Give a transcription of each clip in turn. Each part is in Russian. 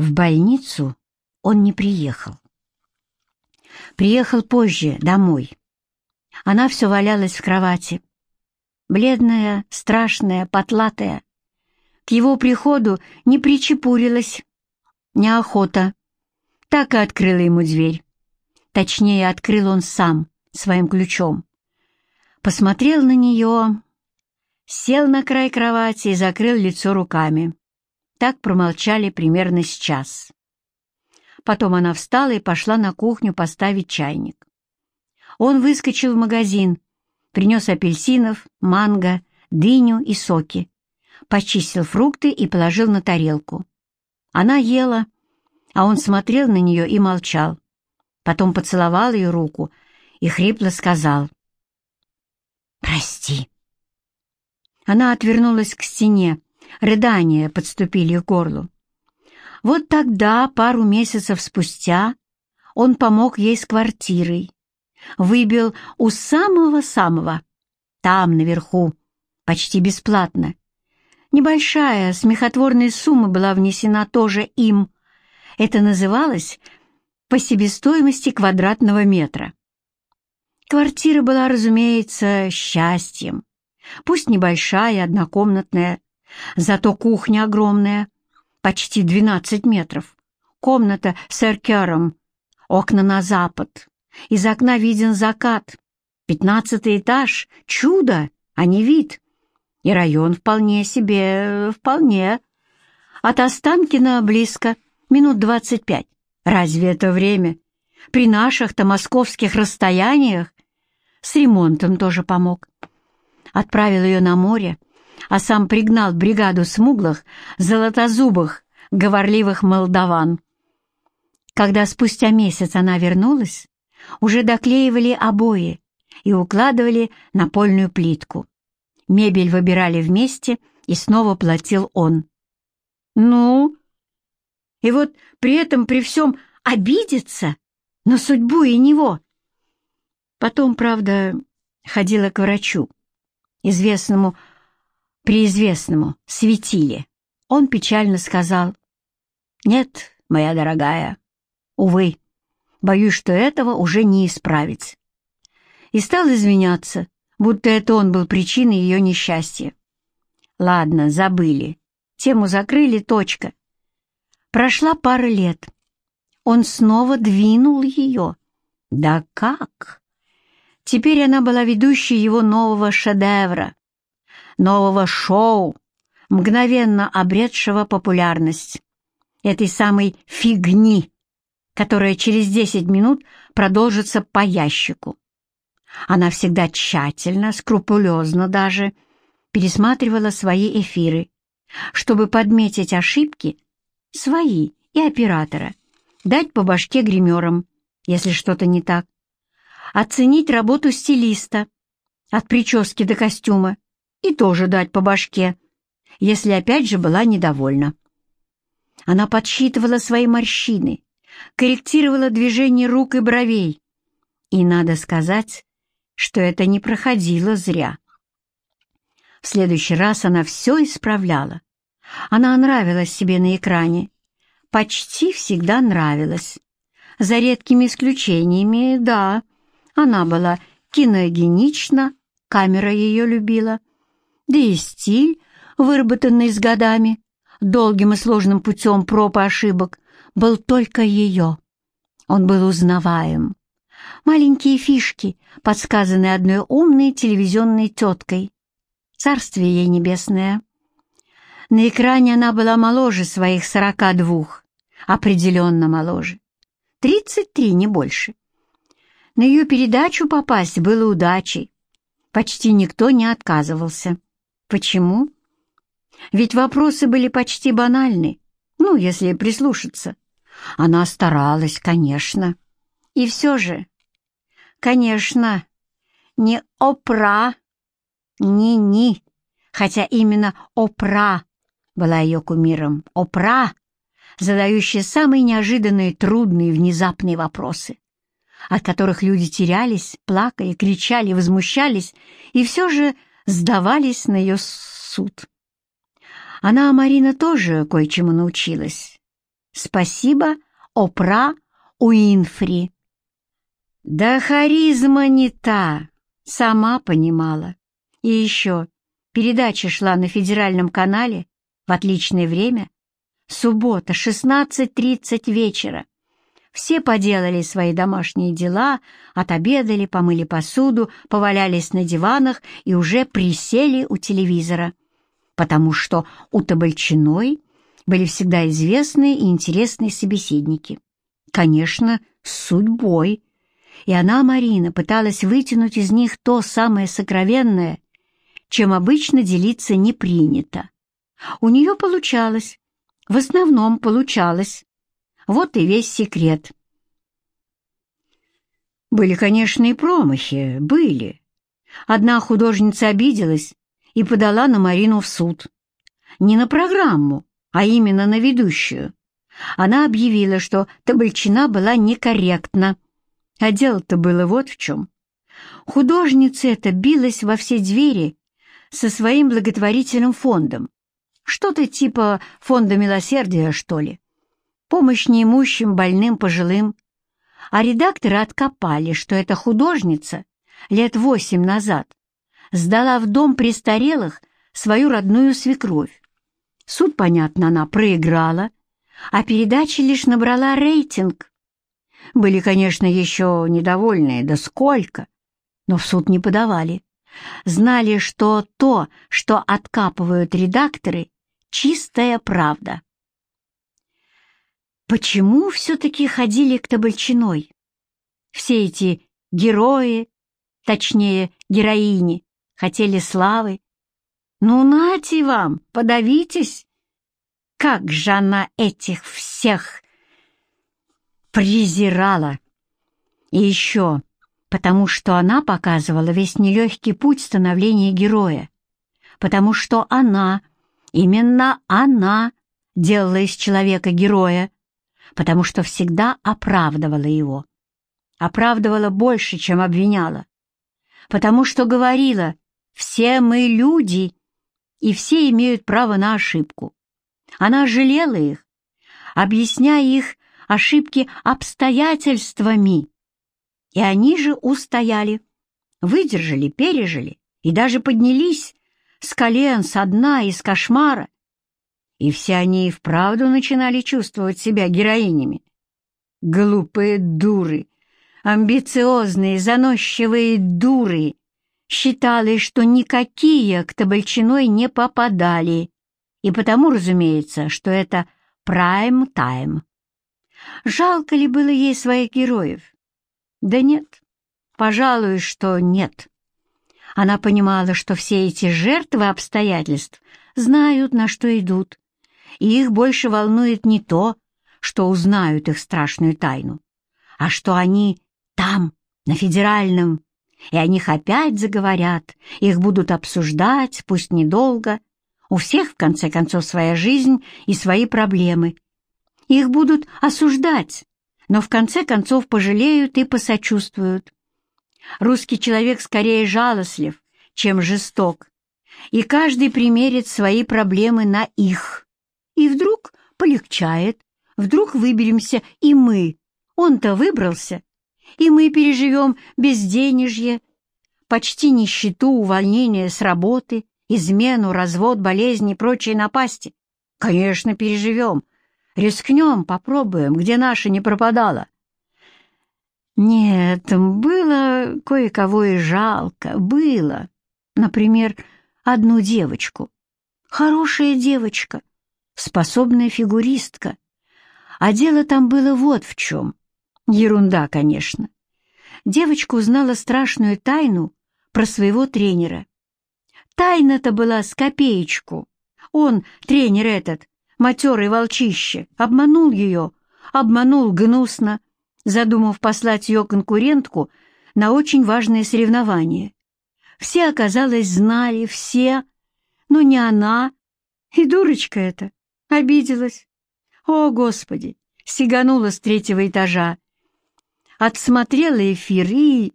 В больницу он не приехал. Приехал позже, домой. Она все валялась в кровати. Бледная, страшная, потлатая. К его приходу не причепурилась. Неохота. Так и открыла ему дверь. Точнее, открыл он сам, своим ключом. Посмотрел на нее, сел на край кровати и закрыл лицо руками. Так промолчали примерно с час. Потом она встала и пошла на кухню поставить чайник. Он выскочил в магазин, принес апельсинов, манго, дыню и соки, почистил фрукты и положил на тарелку. Она ела, а он смотрел на нее и молчал. Потом поцеловал ее руку и хрипло сказал «Прости». Она отвернулась к стене, рыдания подступили к горлу. Вот тогда, пару месяцев спустя, он помог ей с квартирой, выбил у самого-самого, там, наверху, почти бесплатно. Небольшая, смехотворная сумма была внесена тоже им. Это называлось по себестоимости квадратного метра. Квартира была, разумеется, счастьем. Пусть небольшая, однокомнатная, зато кухня огромная — почти 12 метров. Комната с эркером, окна на запад. Из окна виден закат. Пятнадцатый этаж — чудо, а не вид. И район вполне себе, вполне. От Останкина близко, минут двадцать пять. Разве это время? При наших-то московских расстояниях с ремонтом тоже помог. Отправил ее на море, а сам пригнал бригаду смуглых, золотозубых, говорливых молдаван. Когда спустя месяц она вернулась, уже доклеивали обои и укладывали напольную плитку. Мебель выбирали вместе, и снова платил он. «Ну?» И вот при этом при всем обидеться на судьбу и него. Потом, правда, ходила к врачу, известному преизвестному, светиле. Он печально сказал, «Нет, моя дорогая, увы, боюсь, что этого уже не исправить». И стал извиняться, будто это он был причиной ее несчастья. Ладно, забыли. Тему закрыли, точка. Прошла пара лет. Он снова двинул ее. Да как? Теперь она была ведущей его нового шедевра нового шоу, мгновенно обретшего популярность, этой самой фигни, которая через 10 минут продолжится по ящику. Она всегда тщательно, скрупулезно даже пересматривала свои эфиры, чтобы подметить ошибки свои и оператора, дать по башке гримерам, если что-то не так, оценить работу стилиста от прически до костюма, и тоже дать по башке, если опять же была недовольна. Она подсчитывала свои морщины, корректировала движение рук и бровей. И надо сказать, что это не проходило зря. В следующий раз она все исправляла. Она нравилась себе на экране. Почти всегда нравилась. За редкими исключениями, да, она была киногенична, камера ее любила да и стиль, выработанный с годами, долгим и сложным путем проб и ошибок, был только ее. Он был узнаваем. Маленькие фишки, подсказанные одной умной телевизионной теткой. Царствие ей небесное. На экране она была моложе своих сорока двух, определенно моложе. Тридцать три, не больше. На ее передачу попасть было удачей. Почти никто не отказывался. Почему? Ведь вопросы были почти банальны, ну, если прислушаться. Она старалась, конечно. И все же, конечно, не Опра, не Ни, хотя именно Опра была ее кумиром. Опра, задающая самые неожиданные, трудные, внезапные вопросы, от которых люди терялись, плакали, кричали, возмущались, и все же сдавались на ее суд. Она, Марина, тоже кое-чему научилась. Спасибо, Опра Уинфри. Да харизма не та, сама понимала. И еще, передача шла на федеральном канале в отличное время. Суббота, 16.30 вечера. Все поделали свои домашние дела, отобедали, помыли посуду, повалялись на диванах и уже присели у телевизора, потому что у Табальчиной были всегда известные и интересные собеседники. Конечно, с судьбой. И она, Марина, пыталась вытянуть из них то самое сокровенное, чем обычно делиться не принято. У нее получалось, в основном получалось. Вот и весь секрет. Были, конечно, и промахи, были. Одна художница обиделась и подала на Марину в суд. Не на программу, а именно на ведущую. Она объявила, что Табальчина была некорректна. А дело-то было вот в чем. Художница эта билась во все двери со своим благотворительным фондом. Что-то типа фонда милосердия, что ли помощь неимущим, больным, пожилым. А редакторы откопали, что эта художница лет восемь назад сдала в дом престарелых свою родную свекровь. Суд, понятно, она проиграла, а передача лишь набрала рейтинг. Были, конечно, еще недовольные, да сколько, но в суд не подавали. Знали, что то, что откапывают редакторы, чистая правда. Почему все-таки ходили к Табальчиной? Все эти герои, точнее, героини, хотели славы. Ну, нате вам, подавитесь. Как же она этих всех презирала! И еще потому, что она показывала весь нелегкий путь становления героя, потому что она, именно она, делала из человека героя, потому что всегда оправдывала его. Оправдывала больше, чем обвиняла. Потому что говорила, все мы люди, и все имеют право на ошибку. Она жалела их, объясняя их ошибки обстоятельствами. И они же устояли, выдержали, пережили и даже поднялись с колен, со дна, из кошмара, и все они и вправду начинали чувствовать себя героинями. Глупые дуры, амбициозные, заносчивые дуры считали, что никакие к Табальчиной не попадали, и потому, разумеется, что это прайм-тайм. Жалко ли было ей своих героев? Да нет, пожалуй, что нет. Она понимала, что все эти жертвы обстоятельств знают, на что идут, и их больше волнует не то, что узнают их страшную тайну, а что они там, на федеральном, и о них опять заговорят, их будут обсуждать, пусть недолго. У всех, в конце концов, своя жизнь и свои проблемы. Их будут осуждать, но в конце концов пожалеют и посочувствуют. Русский человек скорее жалостлив, чем жесток, и каждый примерит свои проблемы на их. И вдруг полегчает, вдруг выберемся и мы. Он-то выбрался, и мы переживем безденежье, почти нищету, увольнение с работы, измену, развод, болезни и прочие напасти. Конечно, переживем. Рискнем, попробуем, где наша не пропадала. Нет, было кое-кого и жалко, было. Например, одну девочку. Хорошая девочка, способная фигуристка. А дело там было вот в чем. Ерунда, конечно. Девочка узнала страшную тайну про своего тренера. Тайна-то была с копеечку. Он, тренер этот, матерый волчище, обманул ее, обманул гнусно, задумав послать ее конкурентку на очень важное соревнование. Все, оказалось, знали, все, но не она, и дурочка эта. Обиделась. О, Господи! Сиганула с третьего этажа. Отсмотрела эфир и...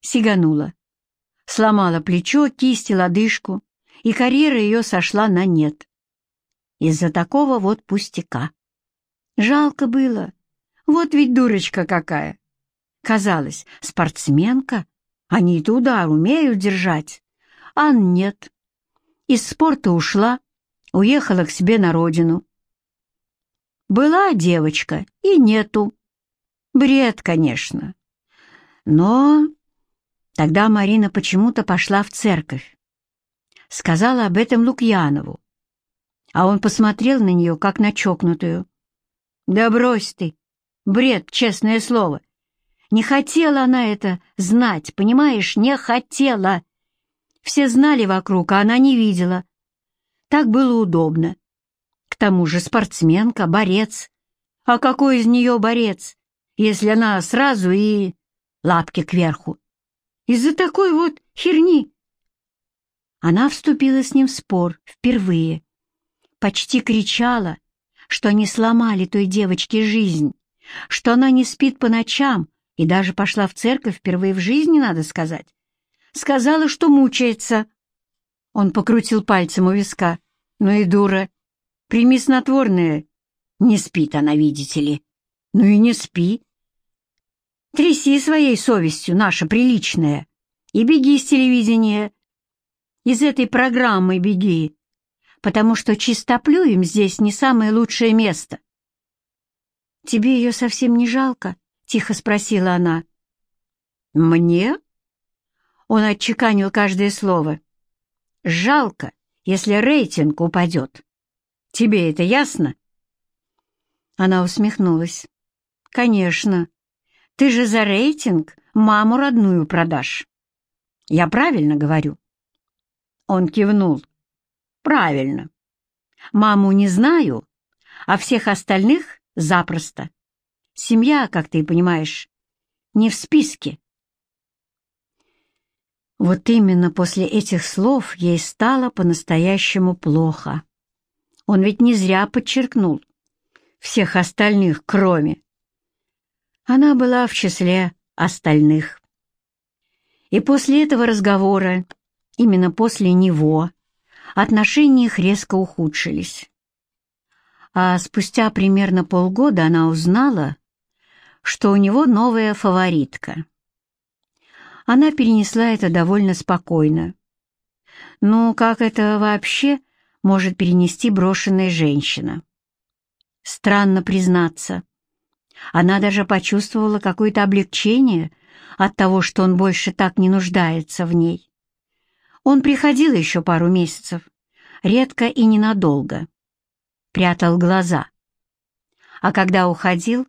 Сиганула. Сломала плечо, кисть и лодыжку, и карьера ее сошла на нет. Из-за такого вот пустяка. Жалко было. Вот ведь дурочка какая. Казалось, спортсменка, они и удар умеют держать. А нет. Из спорта ушла, уехала к себе на родину. Была девочка, и нету. Бред, конечно. Но тогда Марина почему-то пошла в церковь. Сказала об этом Лукьянову. А он посмотрел на нее, как на чокнутую. «Да брось ты! Бред, честное слово! Не хотела она это знать, понимаешь, не хотела!» Все знали вокруг, а она не видела. Так было удобно. К тому же спортсменка, борец. А какой из нее борец, если она сразу и лапки кверху? Из-за такой вот херни. Она вступила с ним в спор впервые. Почти кричала, что они сломали той девочке жизнь, что она не спит по ночам и даже пошла в церковь впервые в жизни, надо сказать. Сказала, что мучается. Он покрутил пальцем у виска. Ну и дура. Прими снотворное. Не спит она, видите ли. Ну и не спи. Тряси своей совестью, наша приличная, и беги с телевидения. Из этой программы беги, потому что чистоплюем здесь не самое лучшее место. «Тебе ее совсем не жалко?» — тихо спросила она. «Мне?» Он отчеканил каждое слово. «Жалко, если рейтинг упадет. Тебе это ясно?» Она усмехнулась. «Конечно. Ты же за рейтинг маму родную продашь. Я правильно говорю?» Он кивнул. «Правильно. Маму не знаю, а всех остальных запросто. Семья, как ты понимаешь, не в списке. Вот именно после этих слов ей стало по-настоящему плохо. Он ведь не зря подчеркнул. Всех остальных, кроме. Она была в числе остальных. И после этого разговора, именно после него, отношения их резко ухудшились. А спустя примерно полгода она узнала, что у него новая фаворитка — она перенесла это довольно спокойно. Ну, как это вообще может перенести брошенная женщина? Странно признаться. Она даже почувствовала какое-то облегчение от того, что он больше так не нуждается в ней. Он приходил еще пару месяцев, редко и ненадолго. Прятал глаза. А когда уходил,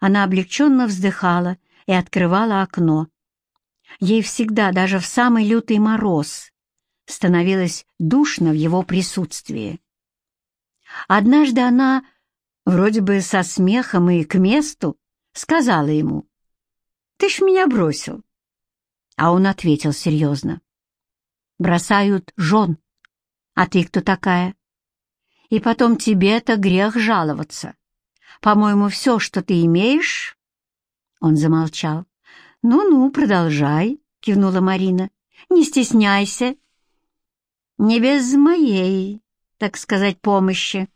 она облегченно вздыхала и открывала окно. Ей всегда, даже в самый лютый мороз, становилось душно в его присутствии. Однажды она, вроде бы со смехом и к месту, сказала ему, «Ты ж меня бросил». А он ответил серьезно, «Бросают жен, а ты кто такая? И потом тебе-то грех жаловаться. По-моему, все, что ты имеешь...» Он замолчал. «Ну-ну, продолжай», — кивнула Марина. «Не стесняйся». «Не без моей, так сказать, помощи.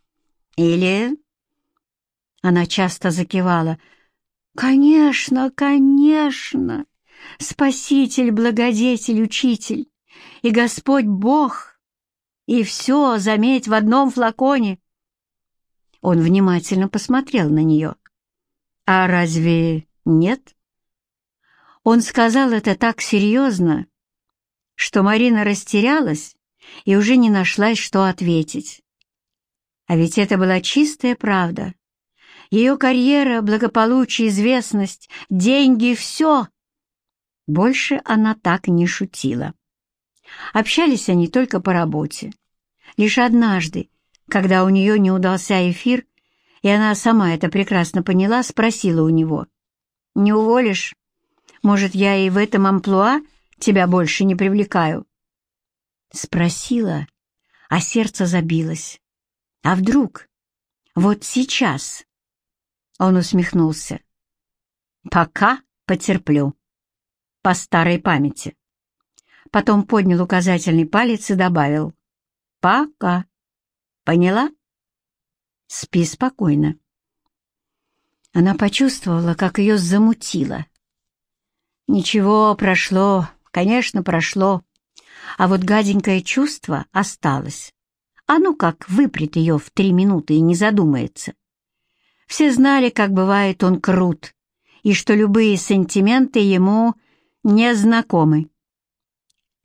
Или...» Она часто закивала. «Конечно, конечно! Спаситель, благодетель, учитель, и Господь Бог, и все, заметь, в одном флаконе!» Он внимательно посмотрел на нее. «А разве нет?» Он сказал это так серьезно, что Марина растерялась и уже не нашлась, что ответить. А ведь это была чистая правда. Ее карьера, благополучие, известность, деньги — все. Больше она так не шутила. Общались они только по работе. Лишь однажды, когда у нее не удался эфир, и она сама это прекрасно поняла, спросила у него, «Не уволишь?» Может, я и в этом амплуа тебя больше не привлекаю?» Спросила, а сердце забилось. «А вдруг? Вот сейчас?» Он усмехнулся. «Пока потерплю. По старой памяти». Потом поднял указательный палец и добавил. «Пока. Поняла? Спи спокойно». Она почувствовала, как ее замутило. Ничего, прошло, конечно, прошло. А вот гаденькое чувство осталось. А ну как выпрет ее в три минуты и не задумается. Все знали, как бывает он крут, и что любые сантименты ему не знакомы.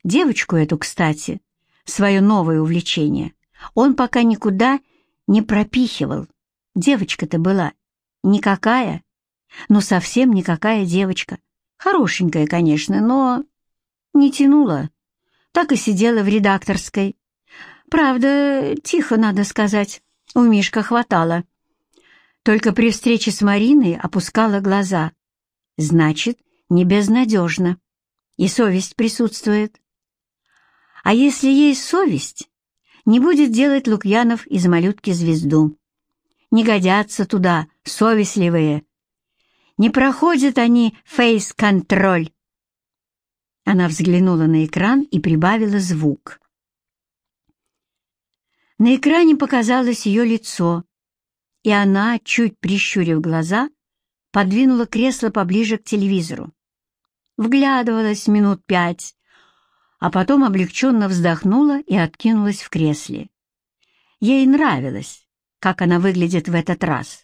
Девочку эту, кстати, свое новое увлечение, он пока никуда не пропихивал. Девочка-то была никакая, ну совсем никакая девочка. Хорошенькая, конечно, но не тянула. Так и сидела в редакторской. Правда, тихо, надо сказать, у Мишка хватало. Только при встрече с Мариной опускала глаза. Значит, не безнадежно. И совесть присутствует. А если есть совесть, не будет делать Лукьянов из малютки звезду. Не годятся туда совестливые. Не проходят они фейс-контроль. Она взглянула на экран и прибавила звук. На экране показалось ее лицо, и она, чуть прищурив глаза, подвинула кресло поближе к телевизору. Вглядывалась минут пять, а потом облегченно вздохнула и откинулась в кресле. Ей нравилось, как она выглядит в этот раз.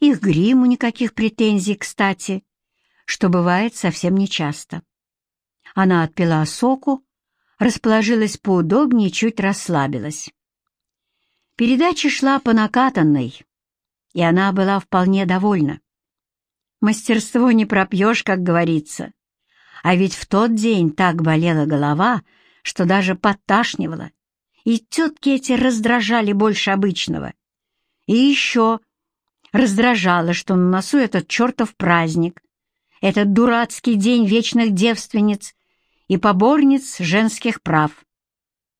Их гриму никаких претензий, кстати, что бывает совсем нечасто. Она отпила соку, расположилась поудобнее и чуть расслабилась. Передача шла по накатанной, и она была вполне довольна. Мастерство не пропьешь, как говорится. А ведь в тот день так болела голова, что даже подташнивала, и тетки эти раздражали больше обычного. И еще раздражало, что на носу этот чертов праздник, этот дурацкий день вечных девственниц и поборниц женских прав.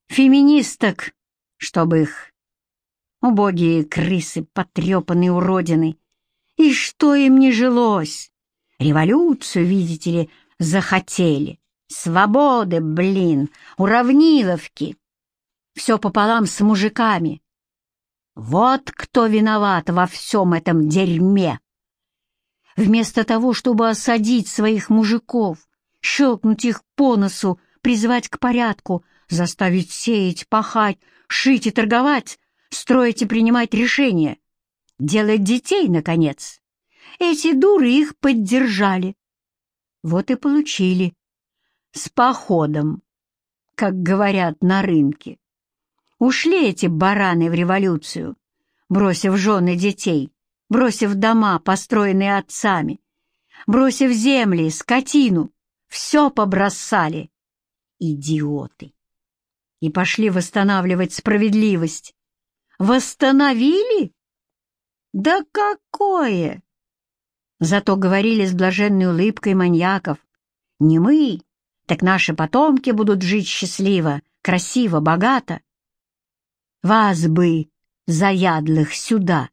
Феминисток, чтобы их. Убогие крысы, потрепанные уродины. И что им не жилось? Революцию, видите ли, захотели. Свободы, блин, уравниловки. Все пополам с мужиками. Вот кто виноват во всем этом дерьме. Вместо того, чтобы осадить своих мужиков, щелкнуть их по носу, призвать к порядку, заставить сеять, пахать, шить и торговать, строить и принимать решения, делать детей, наконец. Эти дуры их поддержали, вот и получили. С походом, как говорят на рынке. Ушли эти бараны в революцию, бросив жены детей, бросив дома, построенные отцами, бросив земли, скотину, все побросали. Идиоты! И пошли восстанавливать справедливость. Восстановили? Да какое! Зато говорили с блаженной улыбкой маньяков. Не мы, так наши потомки будут жить счастливо, красиво, богато. Вас бы, заядлых, сюда.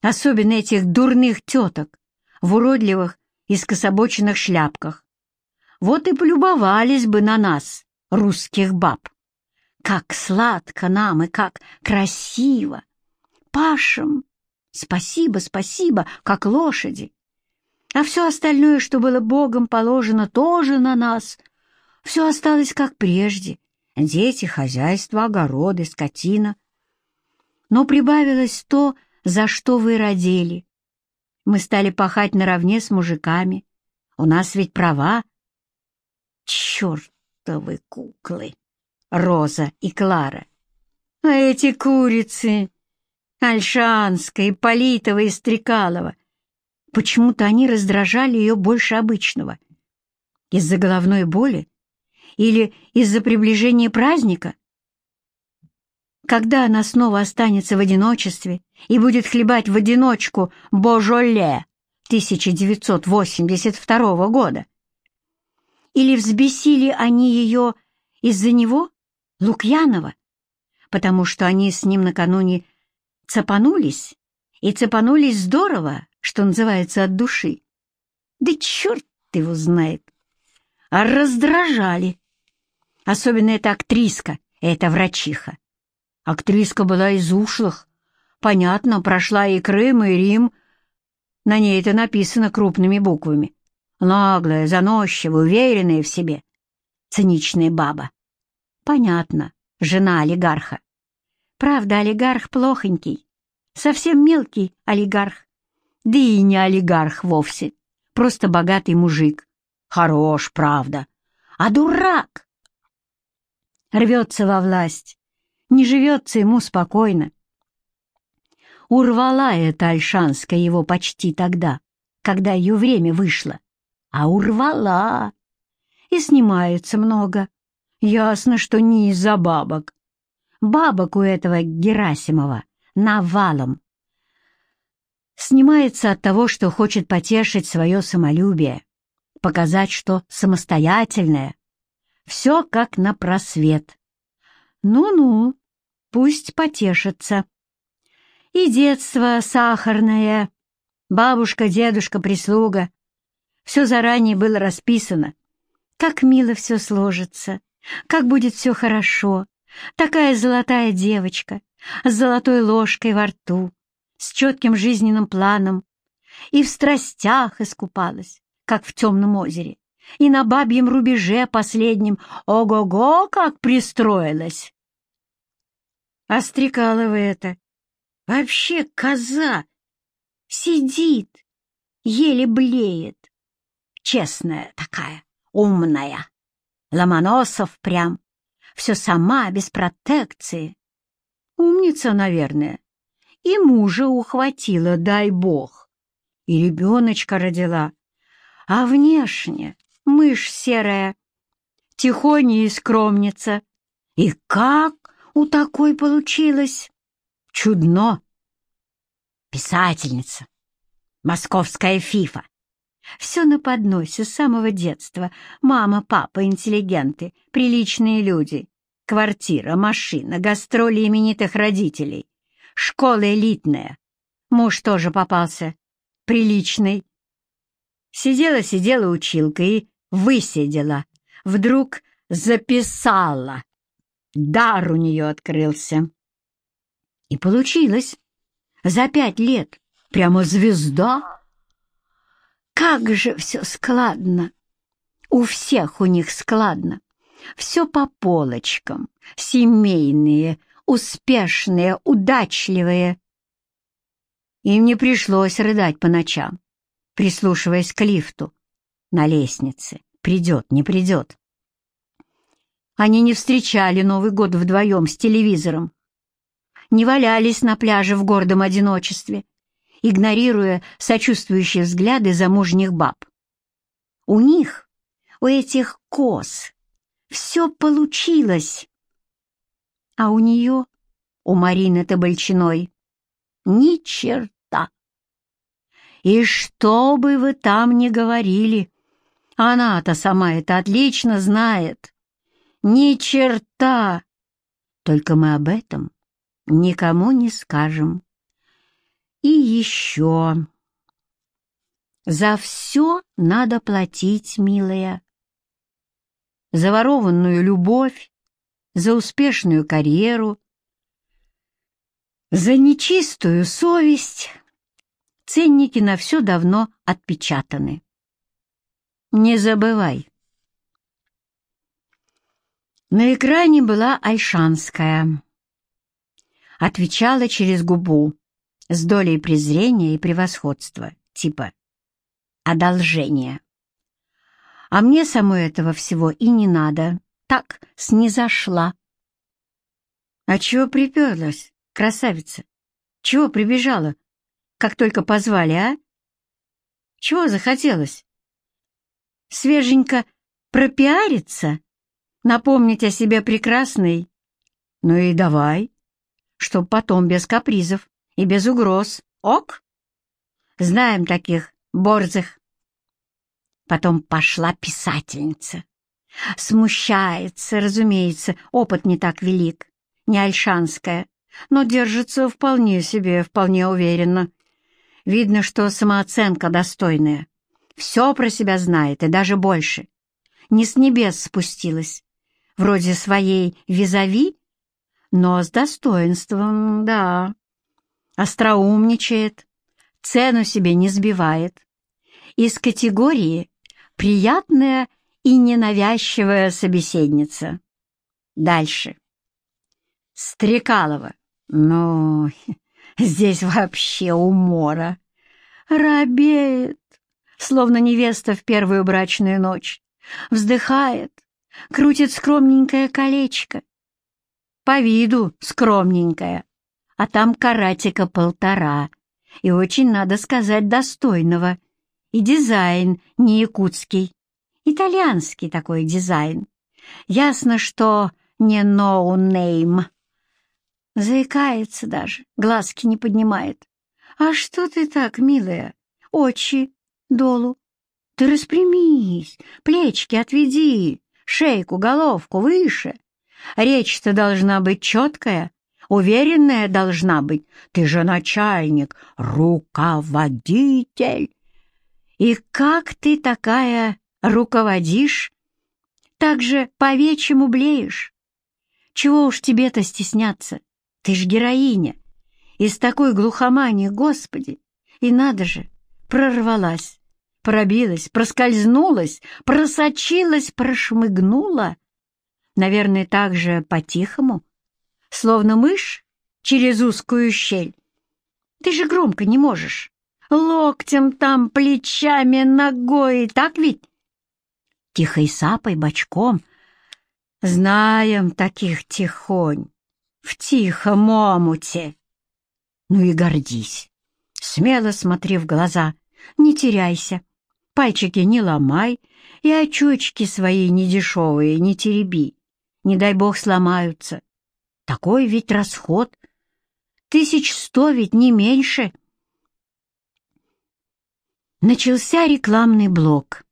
Особенно этих дурных теток в уродливых и скособоченных шляпках. Вот и полюбовались бы на нас, русских баб. Как сладко нам и как красиво! Пашем, Спасибо, спасибо, как лошади. А все остальное, что было Богом положено, тоже на нас. Все осталось как прежде. Дети, хозяйство, огороды, скотина. Но прибавилось то, за что вы родили. Мы стали пахать наравне с мужиками. У нас ведь права. Чертовы куклы! Роза и Клара. А эти курицы! Альшанская, Ипполитова и Стрекалова. Почему-то они раздражали ее больше обычного. Из-за головной боли? Или из-за приближения праздника? Когда она снова останется в одиночестве и будет хлебать в одиночку Божоле 1982 года? Или взбесили они ее из-за него, Лукьянова, потому что они с ним накануне Цепанулись, и цепанулись здорово, что называется, от души. Да черт его знает. А раздражали. Особенно эта актриска, эта врачиха. Актриска была из ушлых. Понятно, прошла и Крым, и Рим. На ней это написано крупными буквами. Наглая, заносчивая, уверенная в себе. Циничная баба. Понятно, жена олигарха. Правда, олигарх плохонький. Совсем мелкий олигарх. Да и не олигарх вовсе. Просто богатый мужик. Хорош, правда. А дурак! Рвется во власть. Не живется ему спокойно. Урвала эта Альшанская его почти тогда, когда ее время вышло. А урвала. И снимается много. Ясно, что не из-за бабок. Бабок у этого Герасимова навалом. Снимается от того, что хочет потешить свое самолюбие, показать, что самостоятельное. Все как на просвет. Ну-ну, пусть потешится. И детство сахарное, бабушка, дедушка, прислуга. Все заранее было расписано. Как мило все сложится, как будет все хорошо. Такая золотая девочка, с золотой ложкой во рту, с четким жизненным планом. И в страстях искупалась, как в темном озере. И на бабьем рубеже последнем ого-го, как пристроилась. А Стрекалова это Вообще коза сидит, еле блеет. Честная такая, умная. Ломоносов прям. Все сама, без протекции. Умница, наверное. И мужа ухватила, дай бог. И ребеночка родила. А внешне мышь серая, тихоня и скромница. И как у такой получилось? чудно. Писательница, московская фифа. Все на подносе с самого детства. Мама, папа, интеллигенты, приличные люди. Квартира, машина, гастроли именитых родителей. Школа элитная. Муж тоже попался. Приличный. Сидела-сидела училка и высидела. Вдруг записала. Дар у нее открылся. И получилось. За пять лет. Прямо звезда. Как же все складно. У всех у них складно. Все по полочкам. Семейные, успешные, удачливые. Им не пришлось рыдать по ночам, прислушиваясь к лифту на лестнице. Придет, не придет. Они не встречали Новый год вдвоем с телевизором не валялись на пляже в гордом одиночестве, игнорируя сочувствующие взгляды замужних баб. У них, у этих коз, все получилось. А у нее, у Марины Табальчиной, ни черта. И что бы вы там ни говорили, она-то сама это отлично знает. Ни черта! Только мы об этом никому не скажем. И еще. За все надо платить, милая. За ворованную любовь, за успешную карьеру, за нечистую совесть. Ценники на все давно отпечатаны. Не забывай. На экране была Альшанская отвечала через губу с долей презрения и превосходства, типа «одолжение». А мне самой этого всего и не надо, так снизошла. А чего приперлась, красавица? Чего прибежала, как только позвали, а? Чего захотелось? Свеженько пропиариться? Напомнить о себе прекрасной? Ну и давай чтоб потом без капризов и без угроз. Ок? Знаем таких борзых. Потом пошла писательница. Смущается, разумеется, опыт не так велик, не альшанская, но держится вполне себе, вполне уверенно. Видно, что самооценка достойная. Все про себя знает и даже больше. Не с небес спустилась. Вроде своей визави но с достоинством, да. Остроумничает, цену себе не сбивает. Из категории «приятная и ненавязчивая собеседница». Дальше. Стрекалова. Ну, здесь вообще умора. Робеет, словно невеста в первую брачную ночь. Вздыхает, крутит скромненькое колечко. По виду скромненькое, а там каратика полтора. И очень, надо сказать, достойного. И дизайн не якутский, итальянский такой дизайн. Ясно, что не no name. Заикается даже, глазки не поднимает. «А что ты так, милая? Очи долу. Ты распрямись, плечики отведи, шейку, головку выше. Речь-то должна быть четкая, уверенная должна быть. Ты же начальник, руководитель. И как ты такая руководишь? Так же по-вечему блеешь. Чего уж тебе-то стесняться? Ты ж героиня. Из такой глухомании, Господи! И надо же, прорвалась, пробилась, проскользнулась, просочилась, прошмыгнула. Наверное, так же по-тихому, словно мышь через узкую щель. Ты же громко не можешь. Локтем там, плечами, ногой, так ведь? Тихой сапой, бочком. Знаем таких тихонь, в тихом омуте. Ну и гордись. Смело смотри в глаза, не теряйся. Пальчики не ломай и очечки свои недешевые не тереби. Не дай бог сломаются. Такой ведь расход. Тысяч сто ведь не меньше. Начался рекламный блок,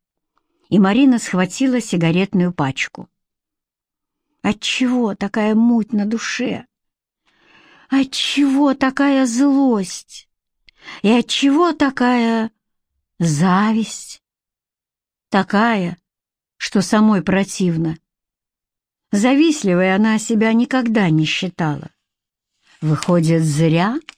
и Марина схватила сигаретную пачку. Отчего такая муть на душе? Отчего такая злость? И отчего такая зависть? Такая, что самой противно. Завистливой она себя никогда не считала. Выходит, зря —